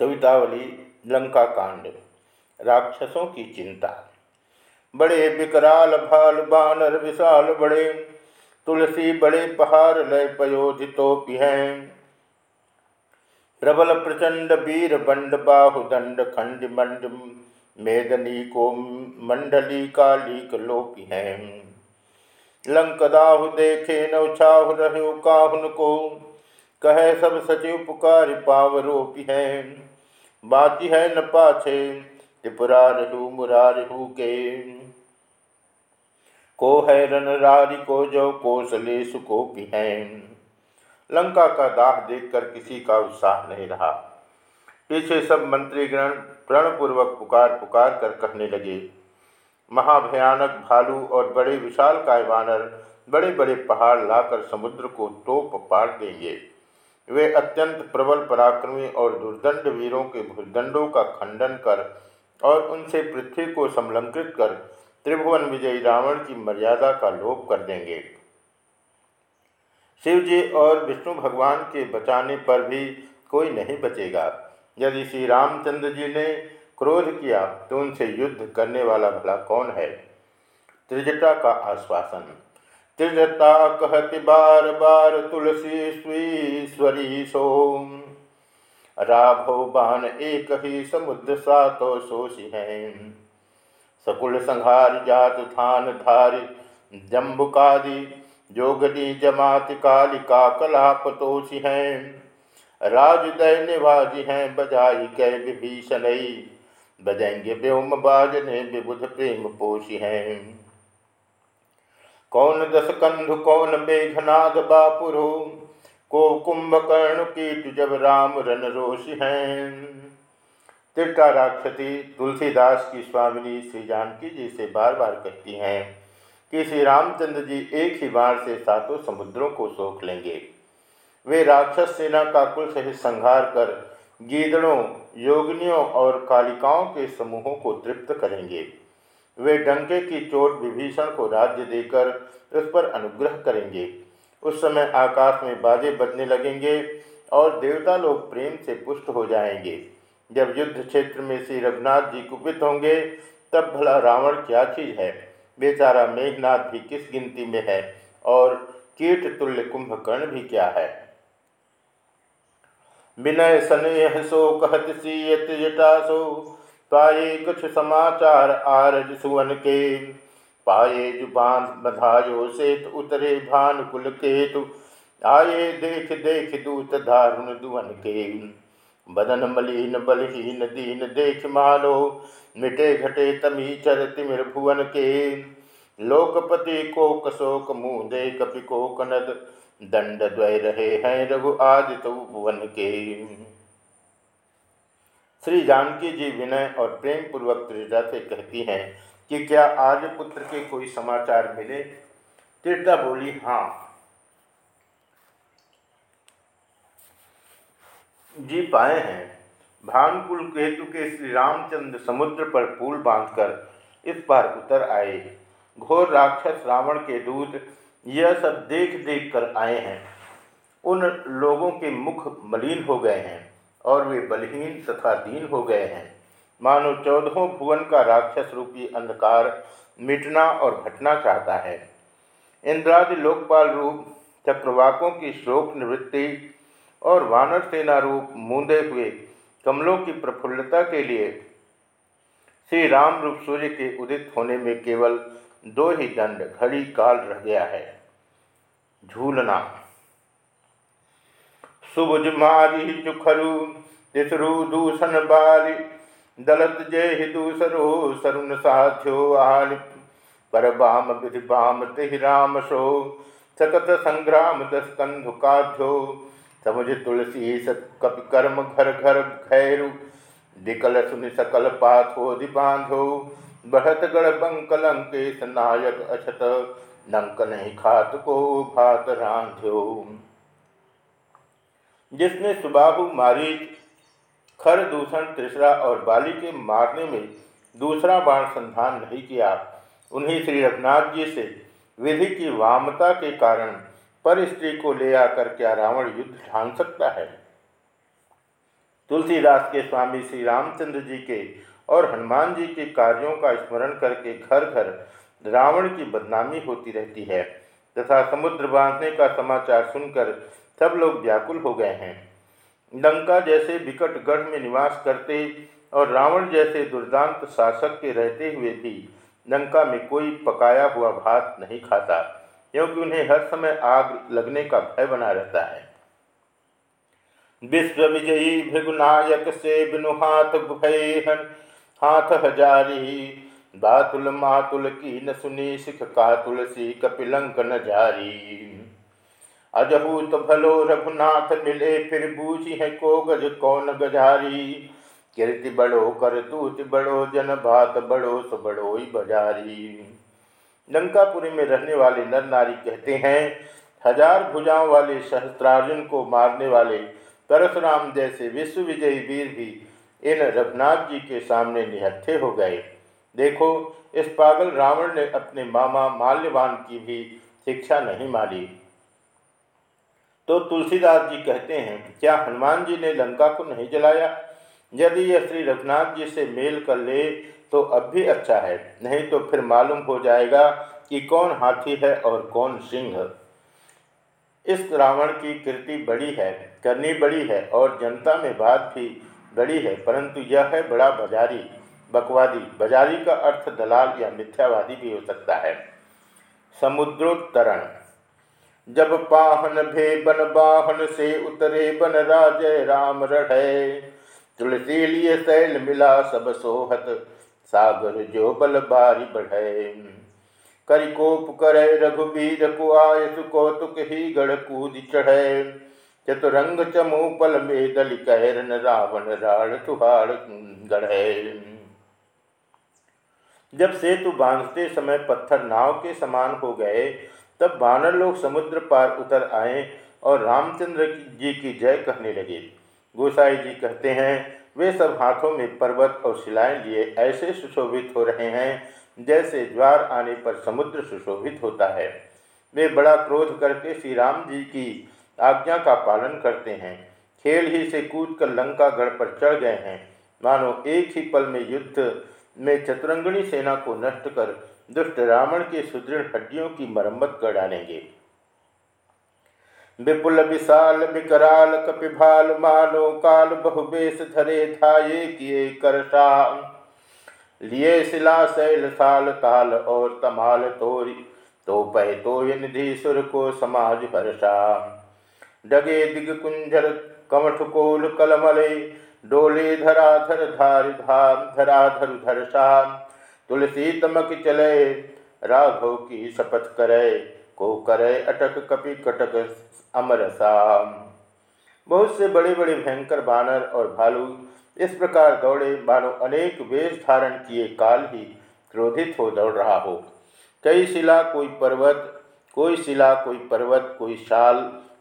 कवितावली लंका कांड राक्षसों की चिंता। बड़े विकराल भाल बानर विशाल बड़े, तुलसी बड़े पहाड़ लय पयोधितोपि हैं। प्रबल प्रचंड वीर बंड बाहुदंड खंड मंड, मेदनी को मंडली कालिक लोपि हैं। लंकदाहु देखे नौछाहु रहो काहुन को, कहे सब सचिव पुकार पावरोपि है। बाकी है न पाछे, त्रिपुरा रहु मुरारहु के। को है रन रारी, को जो कौशले सुकोपि है। लंका का दाह देखकर किसी का उत्साह नहीं रहा। पीछे सब मंत्रीगण प्रणपूर्वक पुकार पुकार कर कहने लगे। महाभयानक भालू और बड़े विशाल काय वानर बड़े बड़े पहाड़ लाकर समुद्र को तोप पाड़ देंगे। वे अत्यंत प्रबल पराक्रमी और दुर्दंड वीरों के भूदंडों का खंडन कर और उनसे पृथ्वी को समलंकृत कर त्रिभुवन विजयी रावण की मर्यादा का लोप कर देंगे। शिव जी और विष्णु भगवान के बचाने पर भी कोई नहीं बचेगा। यदि श्री रामचंद्र जी ने क्रोध किया तो उनसे युद्ध करने वाला भला कौन है? त्रिजटा का आश्वासन। त्रिजता कहति बार बार तुलसी स्वीश्वरी सोम राघो बान एक ही समुद्र सातो शोषि हैं। सकुल संहार जात थान धारि, जम्बुकादि जोगदी जमात कालिका कलापतोषि हैं। राजदय निवाजी हैं, बजाई कै विभीषण। बजेंगे व्योम बाजने, विबुध प्रेम पोषी हैं। कौन दस कंधु कौन मेघनाद बापुरो? को कुंभकर्ण कीट जब राम रन रोष हैं। तिरका राक्षसी तुलसीदास की स्वामिनी श्री जानकी जी से बार बार कहती हैं कि श्री रामचंद्र जी एक ही बार से सातों समुद्रों को सोख लेंगे। वे राक्षस सेना का कुल सहित संहार कर गीदड़ों, योगनियों और कालिकाओं के समूहों को तृप्त करेंगे। वे डंके की चोट विभीषण को राज्य देकर उस पर अनुग्रह करेंगे। उस समय आकाश में बाजे बजने लगेंगे और देवता लोग प्रेम से पुष्ट हो जाएँगे। जब युद्ध क्षेत्र में श्री रघुनाथ जी कुपित होंगे, तब भला रावण क्या चीज़ है? बेचारा मेघनाथ भी किस गिनती में है? और कीट तुल्य कुंभकर्ण भी क्या है? विनय स्नेह सो कहत सीयत जटासो पाए कुछ समाचार आरज सुवन के। पाए ज़ुबान बधायो सेत, उतरे भान कुल केतु। आए देख देख दूत धारुण दुवन के। बदन मलिन बलहीन दीन देख मालो, मिटे घटे तमी चर तिमिर भुवन के। लोकपति को कसोक मुँह दे कपि को कनद दंड द्वय रहे हैं रघु आदित भुवन के। श्री जानकी जी विनय और प्रेम पूर्वक त्रिजा से कहती हैं कि क्या आर्यपुत्र के कोई समाचार मिले? त्रिजा बोली हाँ। जी पाए हैं। भानकुल केतु के श्री रामचंद्र समुद्र पर पुल बांधकर इस पार उतर आए। घोर राक्षस रावण के दूत यह सब देख देख कर आए हैं। उन लोगों के मुख मलिन हो गए हैं। और वे बलहीन तथा दीन हो गए हैं। मानो चौदहों भुवन का राक्षस रूपी अंधकार मिटना और घटना चाहता है। इंद्रादि लोकपाल रूप, चक्रवाकों की शोक निवृत्ति और वानर सेना रूप मूंदे हुए कमलों की प्रफुल्लता के लिए श्री राम रूप सूर्य के उदित होने में केवल दो ही दंड घड़ी काल रह गया है। झूलना। सुबुज मारी चुखरु, तिसरु दूषण बाली दलत जय हि दूसरो, सरुण साध्यो आल। पर बाम विधि बाम तिहि राम सो। सकत संग्राम दस कंधु काध्यो। समुझ तुलसी सत कपि कर्म घर घर खैरु। विकल सुनि सकल पाथो दिबांधो बढ़त गढ़ बंकलंकेश नायक अछत। नंक नहीं खात को भात रांध्यो। जिसने सुबाहु मारीच, खर दूषण त्रिसरा और बाली के मारने में दूसरा बाण संधान नहीं किया। उन्हीं श्री रघुनाथ जी से विधि की वामता के कारण पर स्त्री को ले आकर क्या रावण युद्ध ठान सकता है? तुलसीदास के स्वामी श्री रामचंद्र जी के और हनुमान जी के कार्यों का स्मरण करके घर घर रावण की बदनामी होती रहती है। तथा समुद्र बांधने का समाचार सुनकर सब लोग व्याकुल हो गए हैं। लंका जैसे विकट गढ़ में निवास करते और रावण जैसे दुर्दांत शासक के रहते हुए भी लंका में कोई पकाया हुआ भात नहीं खाता, क्योंकि उन्हें हर समय आग लगने का भय बना रहता है। विश्व विजयी भृगुनायक से बिनु हाथ भयन हाथ हजारी, बातुल मातुल की न सुनी सिख का तुलसी कपिलंक न जारी। अजहूत भलो रघुनाथ मिले, फिर बूझी है को गज कौन गजारी। कीर्ति बड़ो कर तूत बड़ो, जन भात बड़ो सो बड़ो बजारी। लंकापुरी में रहने वाले नर नारी कहते हैं, हज़ार भुजाओं वाले सहस्त्रार्जुन को मारने वाले परशुराम जैसे विश्व विजयी वीर भी इन रघुनाथ जी के सामने निहत्थे हो गए। देखो, इस पागल रावण ने अपने मामा माल्यवान की भी शिक्षा नहीं मानी। तो तुलसीदास जी कहते हैं क्या हनुमान जी ने लंका को नहीं जलाया? यदि यह श्री रघुनाथ जी से मेल कर ले तो अब भी अच्छा है। नहीं तो फिर मालूम हो जाएगा कि कौन हाथी है और कौन सिंह। इस रावण की कृति बड़ी है, करनी बड़ी है और जनता में बात भी बड़ी है, परंतु यह है बड़ा बाजारी, बकवादी। बाजारी का अर्थ दलाल या मिथ्यावादी भी हो सकता है। समुद्रोत्तरण। जब पाहन भे बन बाहन से उतरे बन राजय राम रढ़े। तुलसी लिए शैल मिला सब सोहत, सागर जो बल बारी बढ़े। करिकोप करे रघुबीर को आयस, कौतुक ही गढ़ कूद चढ़े। चतुरंग चमू पल में दल कहरन रावण राण तुहाड़ गढ़े। जब सेतु बांधते समय पत्थर नाव के समान हो गए तब बानर लोग समुद्र पार उतर आए और रामचंद्र जी की जय कहने लगे। गोसाई जी कहते हैं, वे सब हाथों में पर्वत और शिलाएँ लिए ऐसे सुशोभित हो रहे हैं जैसे ज्वार आने पर समुद्र सुशोभित होता है। वे बड़ा क्रोध करके श्री राम जी की आज्ञा का पालन करते हैं। खेल ही से कूद कर लंका गढ़ पर चढ़ गए हैं। मानो एक ही पल में युद्ध में चतुरंगणी सेना को नष्ट कर दुष्ट रावण के सुदृढ़ हड्डियों की मरम्मत कर डालेंगे। विपुल विशाल विकराल कपिभाल मानो काल बहुबेश धरे धाये किए करसा लिए शिला शैल साल ताल और तमाल तोरी तो पह तो निधि सुर को समाज हर्षा डगे दिग कुंजर कमठ कोल कलमले डोले धराधर धार धाम धराधर धरसा तुलसी तमक चले, राघव की शपथ करे, को करे अटक कपि कटक अमर शाम बहुत से बड़े बड़े भयंकर बानर और भालू इस प्रकार दौड़े, मानो अनेक वेश धारण किए काल ही क्रोधित हो दौड़ रहा हो। कई शिला, कोई पर्वत, कोई शिला, कोई पर्वत, कोई शाल,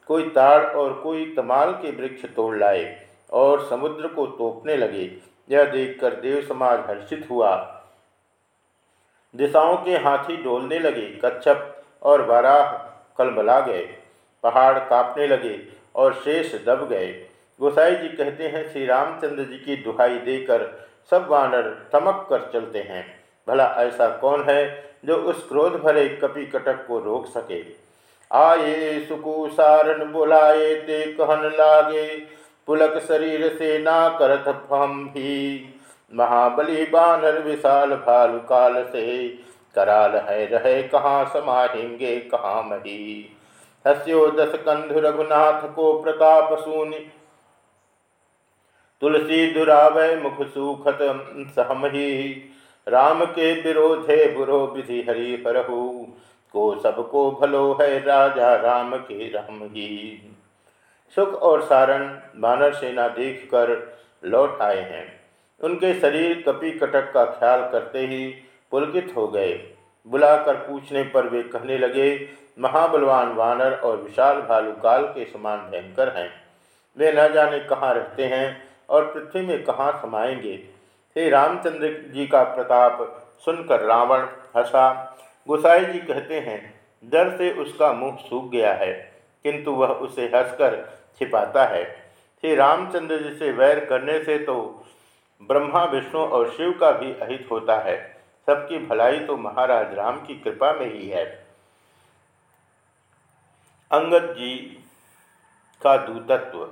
कोई ताड़ और कोई तमाल के वृक्ष तोड़ लाए। और समुद्र को तोपने लगे। यह देखकर देव समाज हर्षित हुआ। दिशाओं के हाथी डोलने लगे। कच्छप और वाराह कलबला गए। पहाड़ कांपने लगे और शेष दब गए। गोसाई जी कहते हैं, श्री रामचंद्र जी की दुहाई देकर सब वानर थमक कर चलते हैं। भला ऐसा कौन है जो उस क्रोध भरे कपि कटक को रोक सके? आए सुकुसारन बुलाए ते कहन लागे। पुलक शरीर से ना करत हम भी। महाबली बानर विशाल भालु काल से। कराल है रहे कहाँ समाहेंगे, कहाँ मही। हस्यो दस कंधु रघुनाथ को प्रताप सुनि तुलसी दुरावय मुख सुखत सहमही राम के विरोधे बुरो विधि हरि हरहु। को सबको भलो है राजा राम के राम ही। सुख और सारण बानर सेना देख कर लौट आए हैं। उनके शरीर कपी कटक का ख्याल करते ही पुलकित हो गए। बुलाकर पूछने पर वे कहने लगे, महाबलवान वानर और विशाल भालू काल के समान भयंकर हैं। वे न जाने कहाँ रहते हैं और पृथ्वी में कहाँ समाएँगे। हे रामचंद्र जी का प्रताप सुनकर रावण हंसा। गुसाई जी कहते हैं, डर से उसका मुँह सूख गया है। किंतु वह उसे हंसकर छिपाता है। श्री रामचंद्र जी से वैर करने से तो ब्रह्मा, विष्णु और शिव का भी अहित होता है। सबकी भलाई तो महाराज राम की कृपा में ही है। अंगद जी का दूतत्व,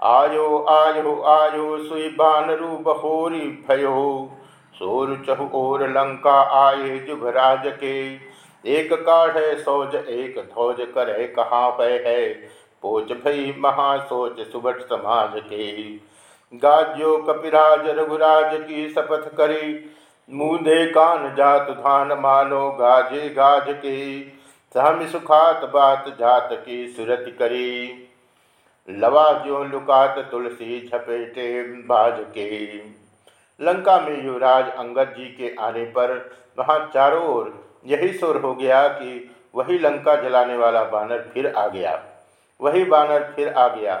आयो आयो आयो, सुई बानरू बहोरी भयो। सोर चहु और लंका आए जुभराज के एक काढ़ सौज, एक ध्वज करे कहाँ पे है? पोच भई महासोच सुबट समाज के। गाज्यो कपिराज रघुराज की शपथ करी, मुँदे कान जात धान मानो गाजे गाज के। सहम सुखात बात जात की सुरत करी। लवा जो लुकात तुलसी झपेटे बाज के। लंका में युवराज अंगद जी के आने पर वहाँ चारों ओर यही सुर हो गया कि वही लंका जलाने वाला बानर फिर आ गया। वही बानर फिर आ गया।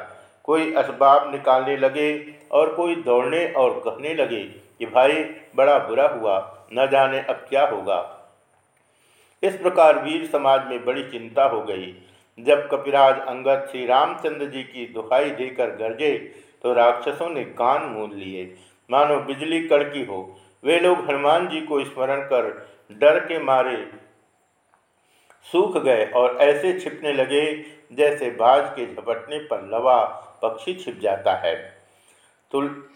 कोई असबाब निकालने लगे और कोई दौड़ने और कहने लगे कि भाई, बड़ा बुरा हुआ, न जाने अब क्या होगा। इस प्रकार वीर समाज में बड़ी चिंता हो गई। जब कपिराज अंगद श्री रामचंद्र जी की दुहाई देकर गरजे तो राक्षसों ने कान मूंद लिए। मानो बिजली कड़की हो, वे लोग हनुमान जी को स्मरण कर डर के मारे सूख गए और ऐसे छिपने लगे जैसे बाज के झपटने पर लवा पक्षी छिप जाता है। तुल